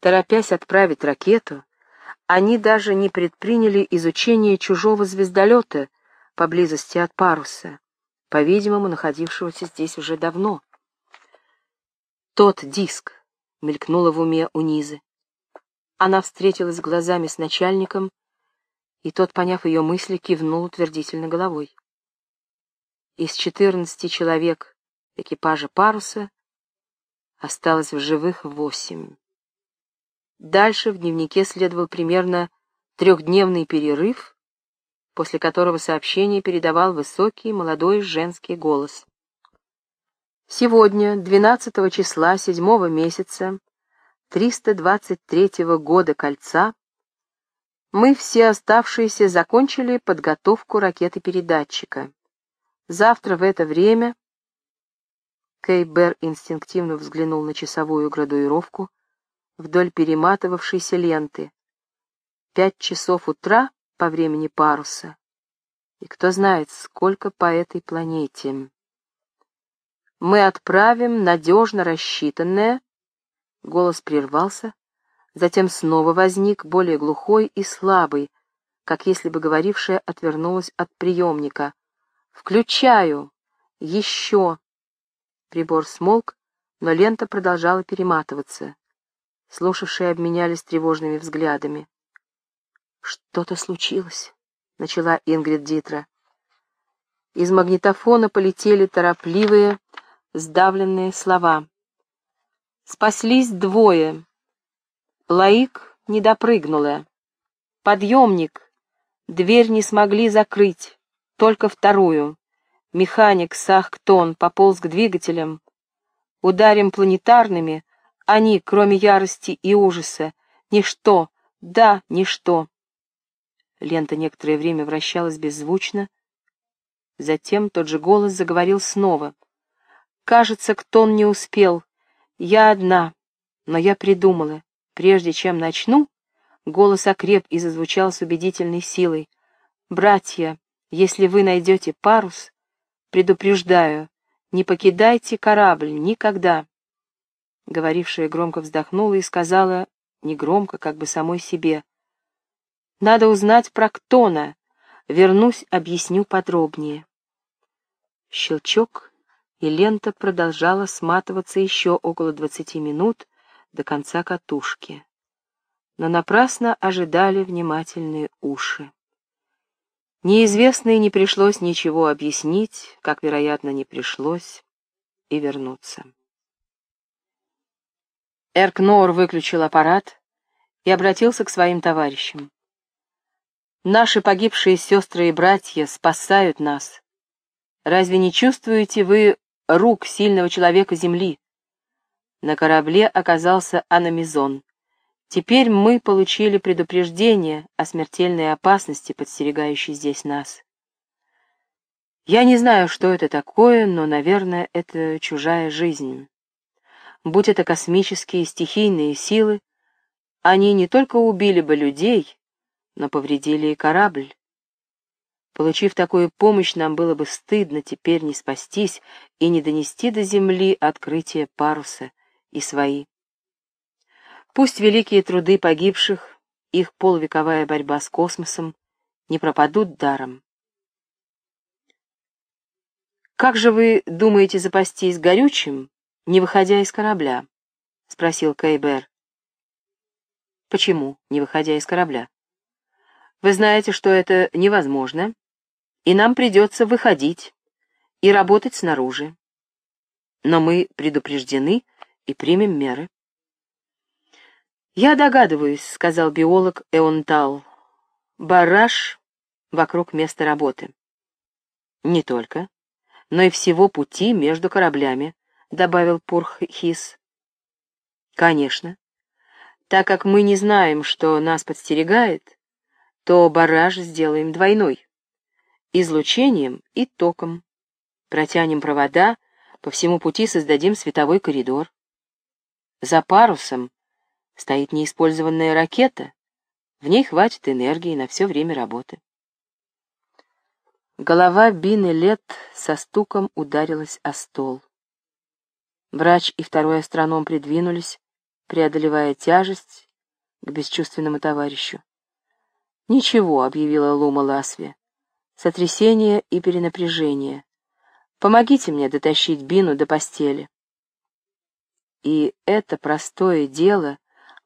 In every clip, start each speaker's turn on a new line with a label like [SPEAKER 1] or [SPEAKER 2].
[SPEAKER 1] Торопясь отправить ракету, они даже не предприняли изучение чужого звездолета поблизости от паруса, по-видимому, находившегося здесь уже давно. «Тот диск», — мелькнуло в уме у Низы. Она встретилась глазами с начальником, и тот, поняв ее мысли, кивнул утвердительно головой. Из четырнадцати человек экипажа паруса осталось в живых восемь. Дальше в дневнике следовал примерно трехдневный перерыв, после которого сообщение передавал высокий молодой женский голос. Сегодня, 12 числа 7 месяца 323 года Кольца, мы все оставшиеся закончили подготовку ракеты-передатчика. Завтра в это время Кейбер инстинктивно взглянул на часовую градуировку вдоль перематывавшейся ленты. Пять часов утра по времени паруса. И кто знает, сколько по этой планете. Мы отправим надежно рассчитанное... Голос прервался, затем снова возник, более глухой и слабый, как если бы говорившая отвернулась от приемника. «Включаю! Еще!» Прибор смолк, но лента продолжала перематываться. Слушавшие обменялись тревожными взглядами. «Что-то случилось», — начала Ингрид Дитра. Из магнитофона полетели торопливые, сдавленные слова. «Спаслись двое. Лаик не допрыгнула. Подъемник. Дверь не смогли закрыть, только вторую. Механик Сахктон пополз к двигателям. Ударим планетарными, они, кроме ярости и ужаса, ничто, да, ничто. Лента некоторое время вращалась беззвучно. Затем тот же голос заговорил снова. «Кажется, Ктон не успел. Я одна, но я придумала. Прежде чем начну...» Голос окреп и зазвучал с убедительной силой. «Братья, если вы найдете парус, Предупреждаю, не покидайте корабль никогда. Говорившая громко вздохнула и сказала, негромко, как бы самой себе, «Надо узнать про Ктона. Вернусь, объясню подробнее». Щелчок, и лента продолжала сматываться еще около двадцати минут до конца катушки. Но напрасно ожидали внимательные уши. Неизвестной не пришлось ничего объяснить, как, вероятно, не пришлось и вернуться. Эркнор выключил аппарат и обратился к своим товарищам. «Наши погибшие сестры и братья спасают нас. Разве не чувствуете вы рук сильного человека Земли?» На корабле оказался Аномизон. Теперь мы получили предупреждение о смертельной опасности, подстерегающей здесь нас. Я не знаю, что это такое, но, наверное, это чужая жизнь. Будь это космические стихийные силы, они не только убили бы людей, но повредили и корабль. Получив такую помощь, нам было бы стыдно теперь не спастись и не донести до земли открытие паруса и свои. Пусть великие труды погибших, их полувековая борьба с космосом не пропадут даром. «Как же вы думаете запастись горючим, не выходя из корабля?» — спросил Кейбер. «Почему, не выходя из корабля?» «Вы знаете, что это невозможно, и нам придется выходить и работать снаружи. Но мы предупреждены и примем меры». «Я догадываюсь», — сказал биолог Эонтал. «Бараш вокруг места работы». «Не только, но и всего пути между кораблями», — добавил Пурхис. «Конечно. Так как мы не знаем, что нас подстерегает, то бараж сделаем двойной. Излучением и током. Протянем провода, по всему пути создадим световой коридор. За парусом стоит неиспользованная ракета. В ней хватит энергии на все время работы. Голова Бины Лет со стуком ударилась о стол. Врач и второй астроном придвинулись, преодолевая тяжесть, к бесчувственному товарищу. «Ничего», — объявила Лума Ласве, — «сотрясение и перенапряжение. Помогите мне дотащить Бину до постели». И это простое дело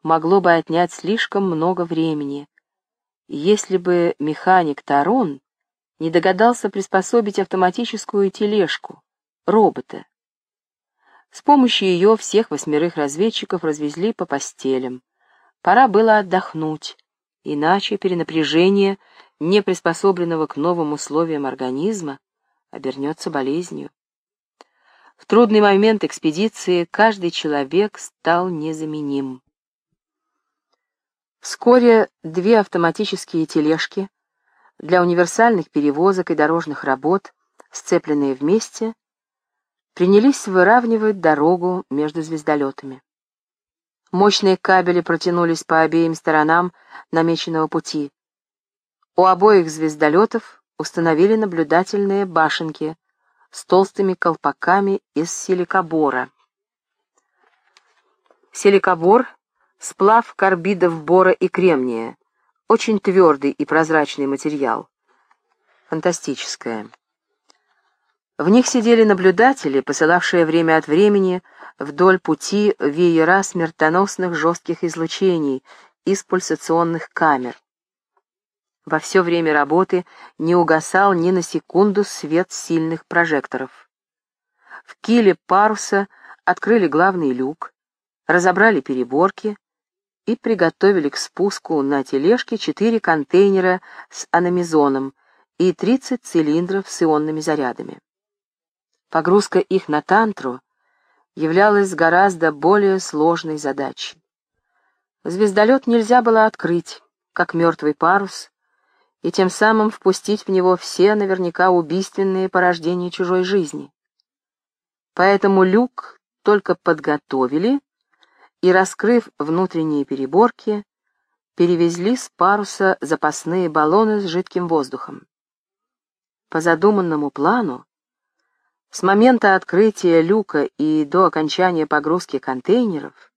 [SPEAKER 1] могло бы отнять слишком много времени, если бы механик Тарон не догадался приспособить автоматическую тележку, робота. С помощью ее всех восьмерых разведчиков развезли по постелям. Пора было отдохнуть, иначе перенапряжение, не приспособленного к новым условиям организма, обернется болезнью. В трудный момент экспедиции каждый человек стал незаменим. Вскоре две автоматические тележки для универсальных перевозок и дорожных работ, сцепленные вместе, принялись выравнивать дорогу между звездолетами. Мощные кабели протянулись по обеим сторонам намеченного пути. У обоих звездолетов установили наблюдательные башенки с толстыми колпаками из силикобора. Силикобор — сплав карбидов бора и кремния, очень твердый и прозрачный материал. Фантастическое. В них сидели наблюдатели, посылавшие время от времени вдоль пути веера смертоносных жестких излучений из пульсационных камер. Во все время работы не угасал ни на секунду свет сильных прожекторов. В киле паруса открыли главный люк, разобрали переборки и приготовили к спуску на тележке четыре контейнера с аномизоном и 30 цилиндров с ионными зарядами. Погрузка их на тантру являлась гораздо более сложной задачей. Звездолет нельзя было открыть, как мертвый парус, и тем самым впустить в него все наверняка убийственные порождения чужой жизни. Поэтому люк только подготовили и, раскрыв внутренние переборки, перевезли с паруса запасные баллоны с жидким воздухом. По задуманному плану, с момента открытия люка и до окончания погрузки контейнеров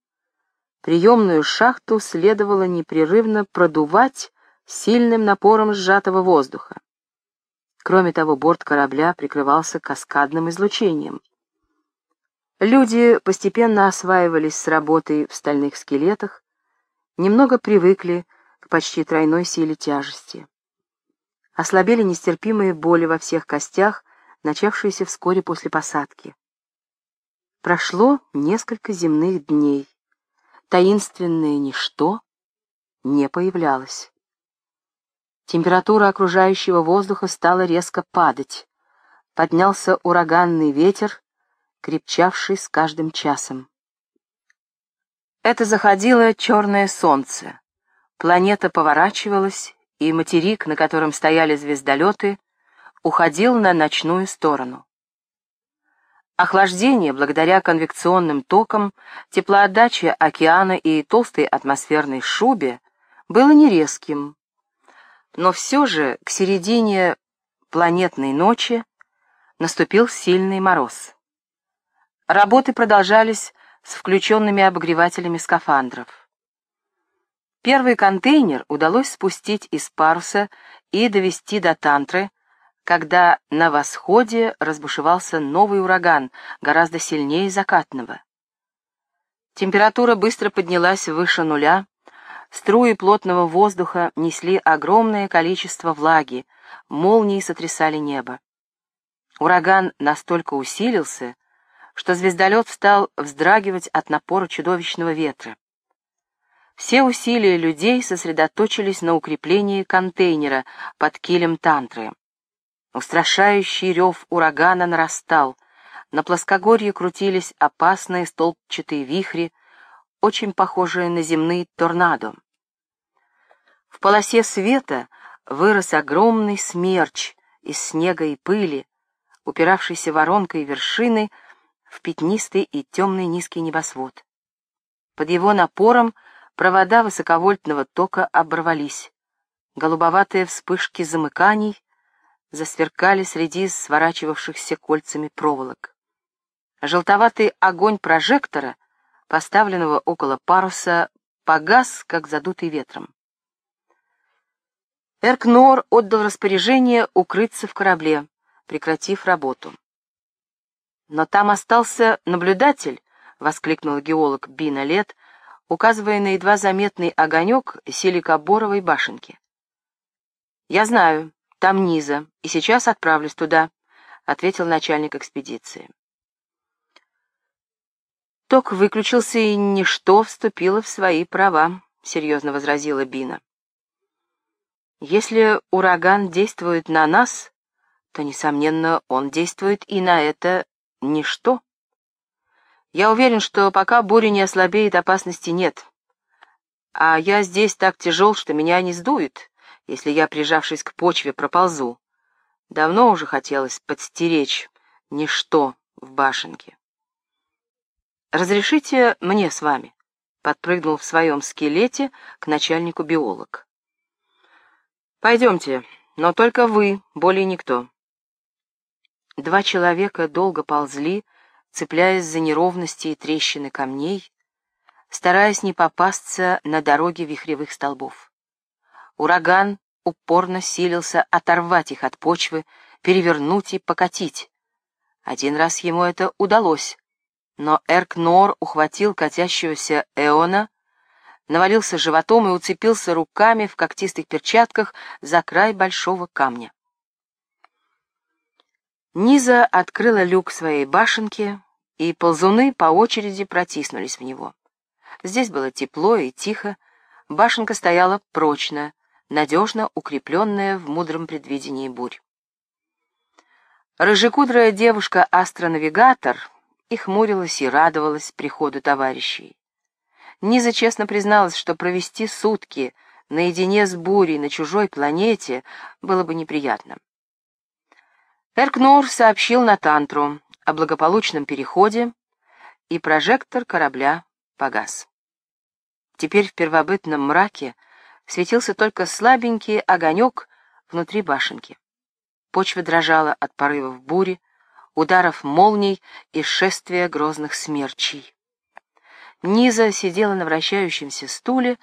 [SPEAKER 1] приемную шахту следовало непрерывно продувать сильным напором сжатого воздуха. Кроме того, борт корабля прикрывался каскадным излучением. Люди постепенно осваивались с работой в стальных скелетах, немного привыкли к почти тройной силе тяжести. Ослабели нестерпимые боли во всех костях, начавшиеся вскоре после посадки. Прошло несколько земных дней. Таинственное ничто не появлялось. Температура окружающего воздуха стала резко падать. Поднялся ураганный ветер, крепчавший с каждым часом. Это заходило черное солнце. Планета поворачивалась, и материк, на котором стояли звездолеты, уходил на ночную сторону. Охлаждение, благодаря конвекционным токам, теплоотдаче океана и толстой атмосферной шубе, было не резким, но все же к середине планетной ночи наступил сильный мороз. Работы продолжались с включенными обогревателями скафандров. Первый контейнер удалось спустить из паруса и довести до Тантры, когда на восходе разбушевался новый ураган, гораздо сильнее закатного. Температура быстро поднялась выше нуля, струи плотного воздуха несли огромное количество влаги, молнии сотрясали небо. Ураган настолько усилился, что звездолет стал вздрагивать от напора чудовищного ветра. Все усилия людей сосредоточились на укреплении контейнера под килем тантры. Устрашающий рев урагана нарастал. На плоскогорье крутились опасные столбчатые вихри, очень похожие на земные торнадо. В полосе света вырос огромный смерч из снега и пыли, упиравшийся воронкой вершины в пятнистый и темный низкий небосвод. Под его напором провода высоковольтного тока оборвались. Голубоватые вспышки замыканий засверкали среди сворачивавшихся кольцами проволок. Желтоватый огонь прожектора поставленного около паруса, погас, как задутый ветром. Эркнор отдал распоряжение укрыться в корабле, прекратив работу. «Но там остался наблюдатель», — воскликнул геолог Бина Лет, указывая на едва заметный огонек силикоборовой башенки. «Я знаю, там низа, и сейчас отправлюсь туда», — ответил начальник экспедиции. Ток выключился, и ничто вступило в свои права, — серьезно возразила Бина. Если ураган действует на нас, то, несомненно, он действует и на это ничто. Я уверен, что пока буря не ослабеет, опасности нет. А я здесь так тяжел, что меня не сдует, если я, прижавшись к почве, проползу. Давно уже хотелось подстеречь ничто в башенке. «Разрешите мне с вами?» — подпрыгнул в своем скелете к начальнику биолог. «Пойдемте, но только вы, более никто». Два человека долго ползли, цепляясь за неровности и трещины камней, стараясь не попасться на дороге вихревых столбов. Ураган упорно силился оторвать их от почвы, перевернуть и покатить. Один раз ему это удалось, но Эркнор ухватил катящегося Эона, навалился животом и уцепился руками в когтистых перчатках за край большого камня. Низа открыла люк своей башенки, и ползуны по очереди протиснулись в него. Здесь было тепло и тихо, башенка стояла прочно, надежно укрепленная в мудром предвидении бурь. Рыжекудрая девушка-астронавигатор и хмурилась и радовалась приходу товарищей. Низа честно призналась, что провести сутки наедине с бурей на чужой планете было бы неприятно. Эркнор сообщил на Тантру о благополучном переходе, и прожектор корабля погас. Теперь в первобытном мраке светился только слабенький огонек внутри башенки. Почва дрожала от порывов бури, ударов молний и шествия грозных смерчей. Низа сидела на вращающемся стуле,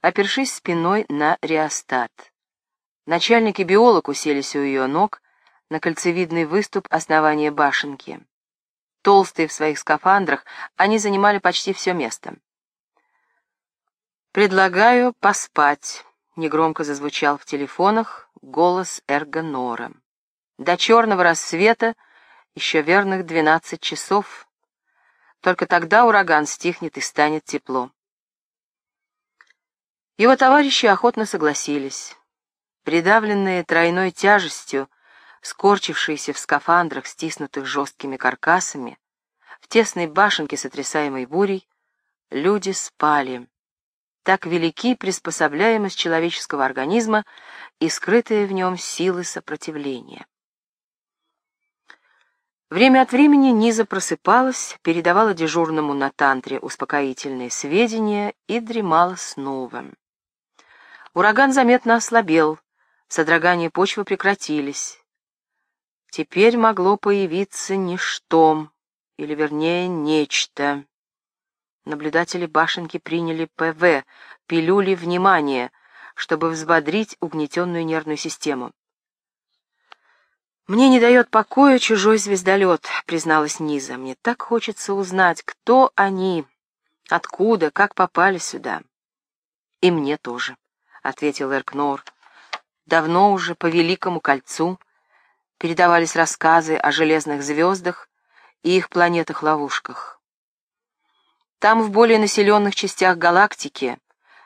[SPEAKER 1] опершись спиной на реостат. Начальник и биолог уселись у ее ног на кольцевидный выступ основания башенки. Толстые в своих скафандрах, они занимали почти все место. «Предлагаю поспать», — негромко зазвучал в телефонах голос Эрго Нора. «До черного рассвета еще верных двенадцать часов. Только тогда ураган стихнет и станет тепло. Его товарищи охотно согласились. Придавленные тройной тяжестью, скорчившиеся в скафандрах, стиснутых жесткими каркасами, в тесной башенке, сотрясаемой бурей, люди спали. Так велики приспособляемость человеческого организма и скрытые в нем силы сопротивления. Время от времени Низа просыпалась, передавала дежурному на тантре успокоительные сведения и дремала снова. Ураган заметно ослабел, содрогания почвы прекратились. Теперь могло появиться ничто, или вернее нечто. Наблюдатели башенки приняли ПВ, пилюли внимания, чтобы взбодрить угнетенную нервную систему. «Мне не дает покоя чужой звездолет», — призналась Низа. «Мне так хочется узнать, кто они, откуда, как попали сюда». «И мне тоже», — ответил Эркнор. «Давно уже по Великому кольцу передавались рассказы о железных звездах и их планетах-ловушках. Там, в более населенных частях галактики,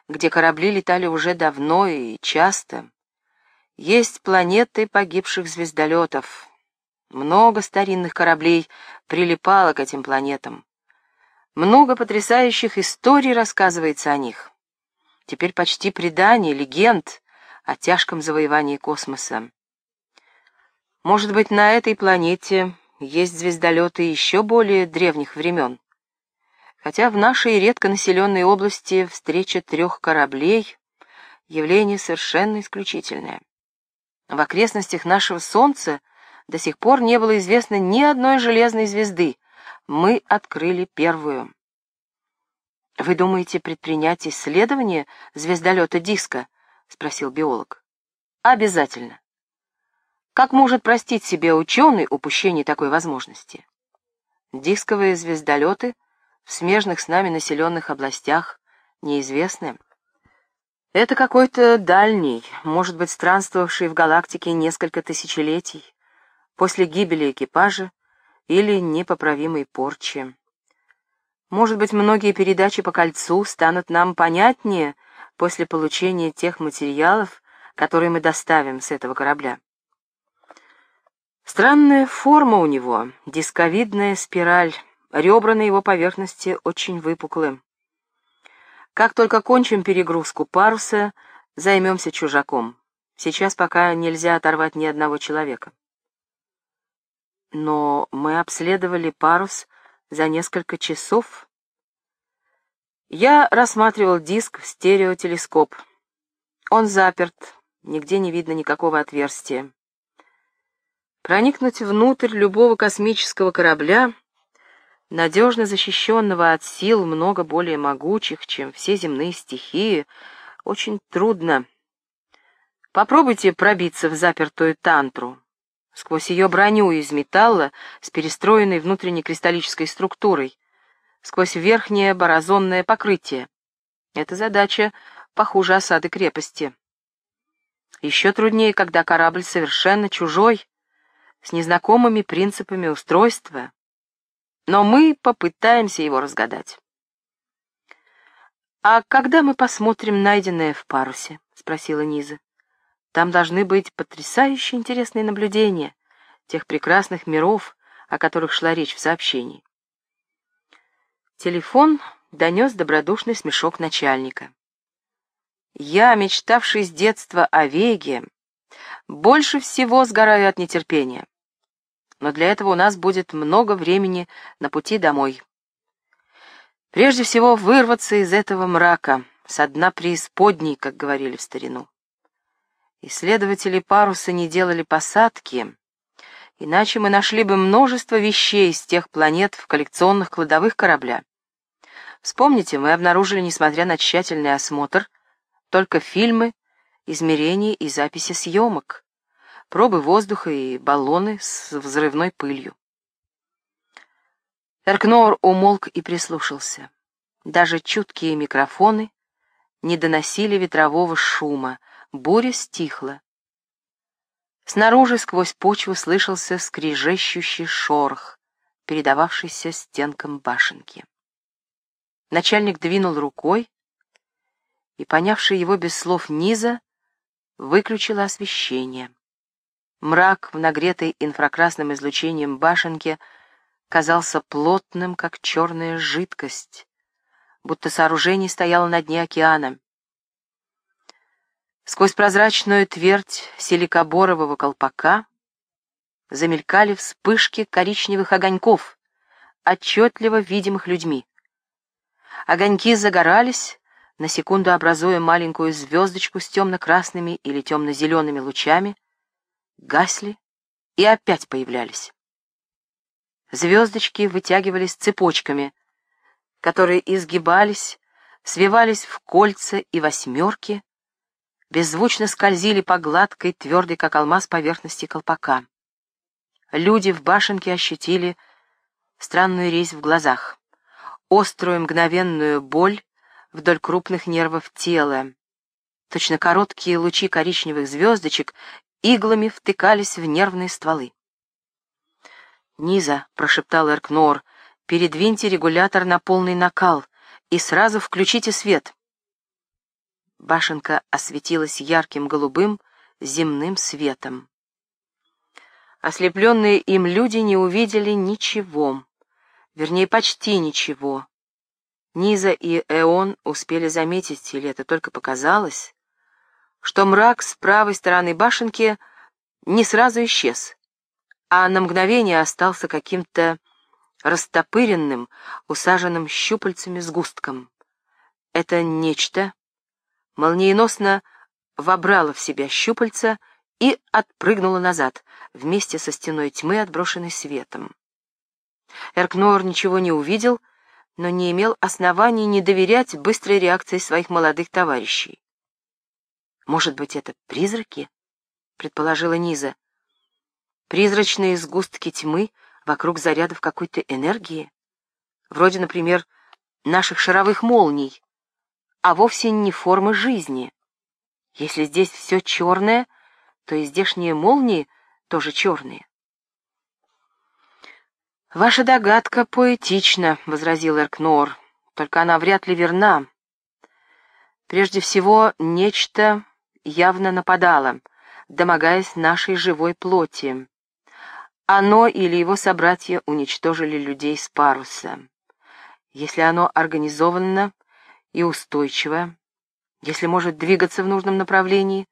[SPEAKER 1] где корабли летали уже давно и часто, есть планеты погибших звездолетов. Много старинных кораблей прилипало к этим планетам. Много потрясающих историй рассказывается о них. Теперь почти предание, легенд о тяжком завоевании космоса. Может быть, на этой планете есть звездолеты еще более древних времен. Хотя в нашей редконаселенной области встреча трех кораблей — явление совершенно исключительное. В окрестностях нашего Солнца до сих пор не было известно ни одной железной звезды. Мы открыли первую. «Вы думаете предпринять исследование звездолета Диска?» — спросил биолог. «Обязательно. Как может простить себе ученый упущение такой возможности? Дисковые звездолеты в смежных с нами населенных областях неизвестны. Это какой-то дальний, может быть, странствовавший в галактике несколько тысячелетий, после гибели экипажа или непоправимой порчи. Может быть, многие передачи по кольцу станут нам понятнее после получения тех материалов, которые мы доставим с этого корабля. Странная форма у него, дисковидная спираль, ребра на его поверхности очень выпуклы. Как только кончим перегрузку паруса, займемся чужаком. Сейчас пока нельзя оторвать ни одного человека. Но мы обследовали парус за несколько часов. Я рассматривал диск в стереотелескоп. Он заперт, нигде не видно никакого отверстия. Проникнуть внутрь любого космического корабля надежно защищенного от сил много более могучих, чем все земные стихии, очень трудно. Попробуйте пробиться в запертую тантру, сквозь ее броню из металла с перестроенной внутренней кристаллической структурой, сквозь верхнее борозонное покрытие. Эта задача похуже осады крепости. Еще труднее, когда корабль совершенно чужой, с незнакомыми принципами устройства, но мы попытаемся его разгадать. «А когда мы посмотрим найденное в парусе?» — спросила Низа. «Там должны быть потрясающе интересные наблюдения тех прекрасных миров, о которых шла речь в сообщении». Телефон донес добродушный смешок начальника. «Я, мечтавший с детства о Веге, больше всего сгораю от нетерпения но для этого у нас будет много времени на пути домой. Прежде всего, вырваться из этого мрака, со дна преисподней, как говорили в старину. Исследователи паруса не делали посадки, иначе мы нашли бы множество вещей из тех планет в коллекционных кладовых корабля. Вспомните, мы обнаружили, несмотря на тщательный осмотр, только фильмы, измерения и записи съемок пробы воздуха и баллоны с взрывной пылью. Эркнор умолк и прислушался. Даже чуткие микрофоны не доносили ветрового шума, буря стихла. Снаружи сквозь почву слышался скрижещущий шорох, передававшийся стенкам башенки. Начальник двинул рукой, и, понявший его без слов низа, выключил освещение. Мрак в нагретой инфракрасным излучением башенке казался плотным, как черная жидкость, будто сооружение стояло на дне океана. Сквозь прозрачную твердь силикоборового колпака замелькали вспышки коричневых огоньков, отчетливо видимых людьми. Огоньки загорались, на секунду образуя маленькую звездочку с темно-красными или темно-зелеными лучами, гасли и опять появлялись. Звездочки вытягивались цепочками, которые изгибались, свивались в кольца и восьмерки, беззвучно скользили по гладкой, твердой, как алмаз, поверхности колпака. Люди в башенке ощутили странную резь в глазах, острую мгновенную боль вдоль крупных нервов тела. Точно короткие лучи коричневых звездочек иглами втыкались в нервные стволы. «Низа», — прошептал Эркнор, — «передвиньте регулятор на полный накал и сразу включите свет». Башенка осветилась ярким голубым земным светом. Ослепленные им люди не увидели ничего, вернее, почти ничего. Низа и Эон успели заметить, или это только показалось, что мрак с правой стороны башенки не сразу исчез, а на мгновение остался каким-то растопыренным, усаженным щупальцами сгустком. Это нечто молниеносно вобрало в себя щупальца и отпрыгнуло назад, вместе со стеной тьмы, отброшенной светом. Эркнор ничего не увидел, но не имел оснований не доверять быстрой реакции своих молодых товарищей. «Может быть, это призраки?» — предположила Низа. «Призрачные сгустки тьмы вокруг зарядов какой-то энергии, вроде, например, наших шаровых молний, а вовсе не формы жизни. Если здесь все черное, то и здешние молнии тоже черные». «Ваша догадка поэтична», — возразил Эркнор, — «только она вряд ли верна. Прежде всего, нечто явно нападало, домогаясь нашей живой плоти. Оно или его собратья уничтожили людей с паруса. Если оно организованно и устойчиво, если может двигаться в нужном направлении,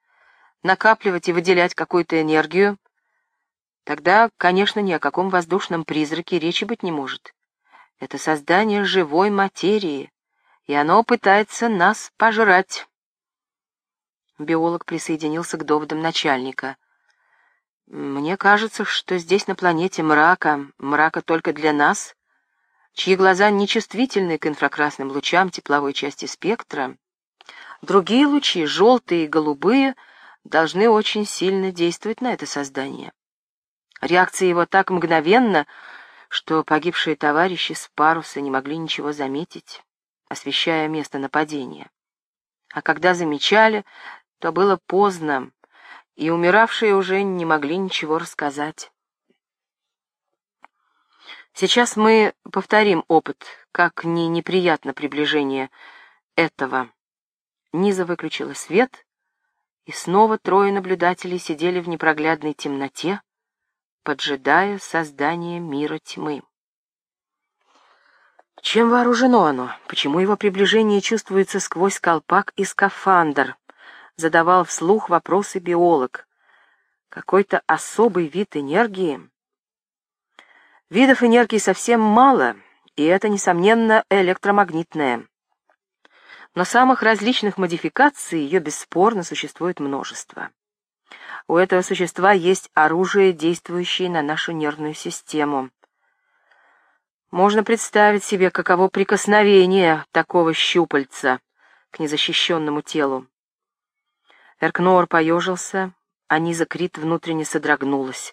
[SPEAKER 1] накапливать и выделять какую-то энергию, Тогда, конечно, ни о каком воздушном призраке речи быть не может. Это создание живой материи, и оно пытается нас пожрать. Биолог присоединился к доводам начальника. «Мне кажется, что здесь на планете мрака, мрака только для нас, чьи глаза нечувствительны к инфракрасным лучам тепловой части спектра. Другие лучи, желтые и голубые, должны очень сильно действовать на это создание. Реакция его так мгновенна, что погибшие товарищи с паруса не могли ничего заметить, освещая место нападения. А когда замечали, то было поздно, и умиравшие уже не могли ничего рассказать. Сейчас мы повторим опыт, как не неприятно приближение этого. Низа выключила свет, и снова трое наблюдателей сидели в непроглядной темноте, поджидая создание мира тьмы. Чем вооружено оно? Почему его приближение чувствуется сквозь колпак и скафандр? Задавал вслух вопросы биолог. Какой-то особый вид энергии? Видов энергии совсем мало, и это, несомненно, электромагнитная. Но самых различных модификаций ее бесспорно существует множество. У этого существа есть оружие, действующее на нашу нервную систему. Можно представить себе, каково прикосновение такого щупальца к незащищенному телу. Эркнор поежился, а Низа Крит внутренне содрогнулась,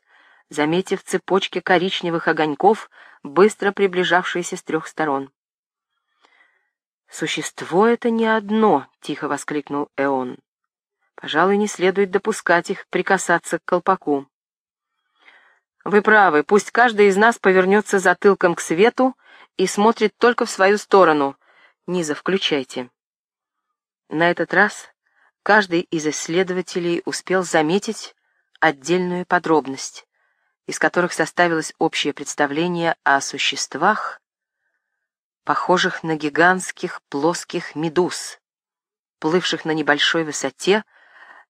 [SPEAKER 1] заметив цепочки коричневых огоньков, быстро приближавшиеся с трех сторон. «Существо это не одно!» — тихо воскликнул Эон. Пожалуй, не следует допускать их прикасаться к колпаку. Вы правы, пусть каждый из нас повернется затылком к свету и смотрит только в свою сторону. Низа, включайте. На этот раз каждый из исследователей успел заметить отдельную подробность, из которых составилось общее представление о существах, похожих на гигантских плоских медуз, плывших на небольшой высоте,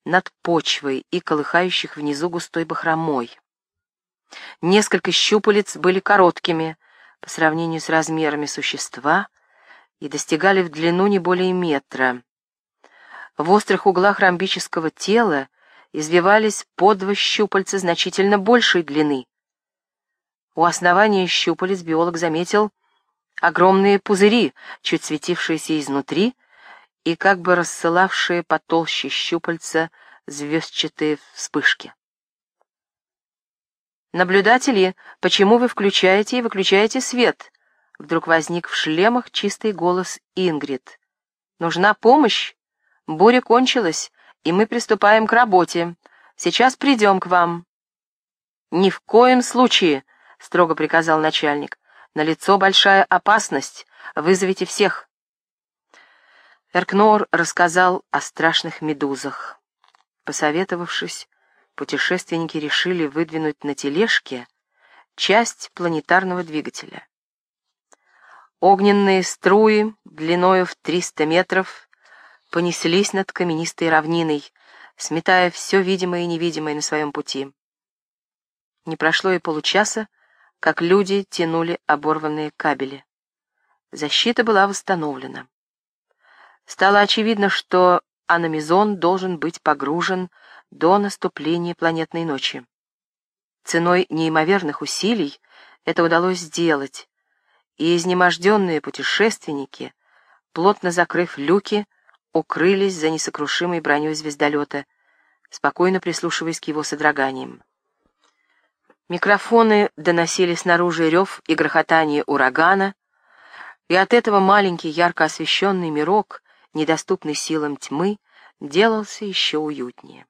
[SPEAKER 1] над почвой и колыхающих внизу густой бахромой. Несколько щупалец были короткими по сравнению с размерами существа и достигали в длину не более метра. В острых углах ромбического тела извивались по два щупальца значительно большей длины. У основания щупалец биолог заметил огромные пузыри, чуть светившиеся изнутри, и как бы рассылавшие потолще щупальца звездчатые вспышки. «Наблюдатели, почему вы включаете и выключаете свет?» Вдруг возник в шлемах чистый голос Ингрид. «Нужна помощь? Буря кончилась, и мы приступаем к работе. Сейчас придем к вам». «Ни в коем случае», — строго приказал начальник. «На лицо большая опасность. Вызовите всех». Эркнор рассказал о страшных медузах. Посоветовавшись, путешественники решили выдвинуть на тележке часть планетарного двигателя. Огненные струи длиною в 300 метров понеслись над каменистой равниной, сметая все видимое и невидимое на своем пути. Не прошло и получаса, как люди тянули оборванные кабели. Защита была восстановлена. Стало очевидно, что аномизон должен быть погружен до наступления планетной ночи. Ценой неимоверных усилий это удалось сделать, и изнеможденные путешественники, плотно закрыв люки, укрылись за несокрушимой броней звездолета, спокойно прислушиваясь к его содроганиям. Микрофоны доносили снаружи рев и грохотание урагана, и от этого маленький ярко освещенный мирок, недоступный силам тьмы, делался еще уютнее.